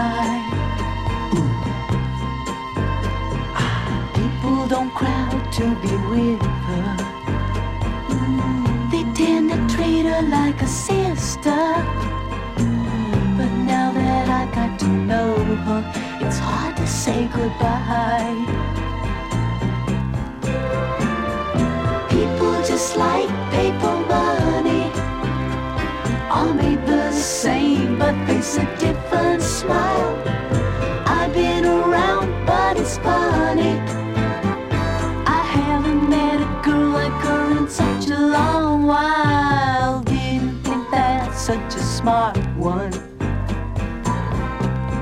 high.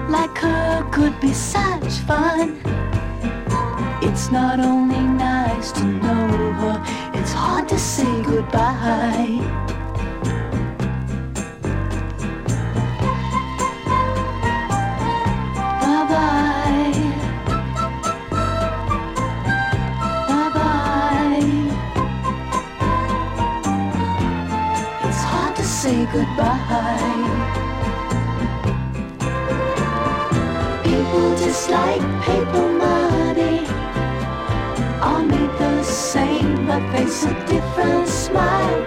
like her could be such fun. It's not only nice to know her, it's hard to say goodbye. say goodbye. just like paper money. All meet the same, but face a different smile.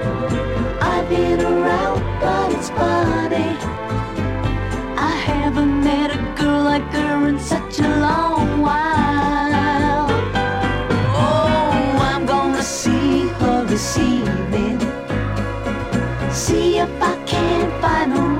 I've been around, but it's funny. I haven't met a girl like her in such a long while. Oh, I'm gonna see her this evening. See if I can find her.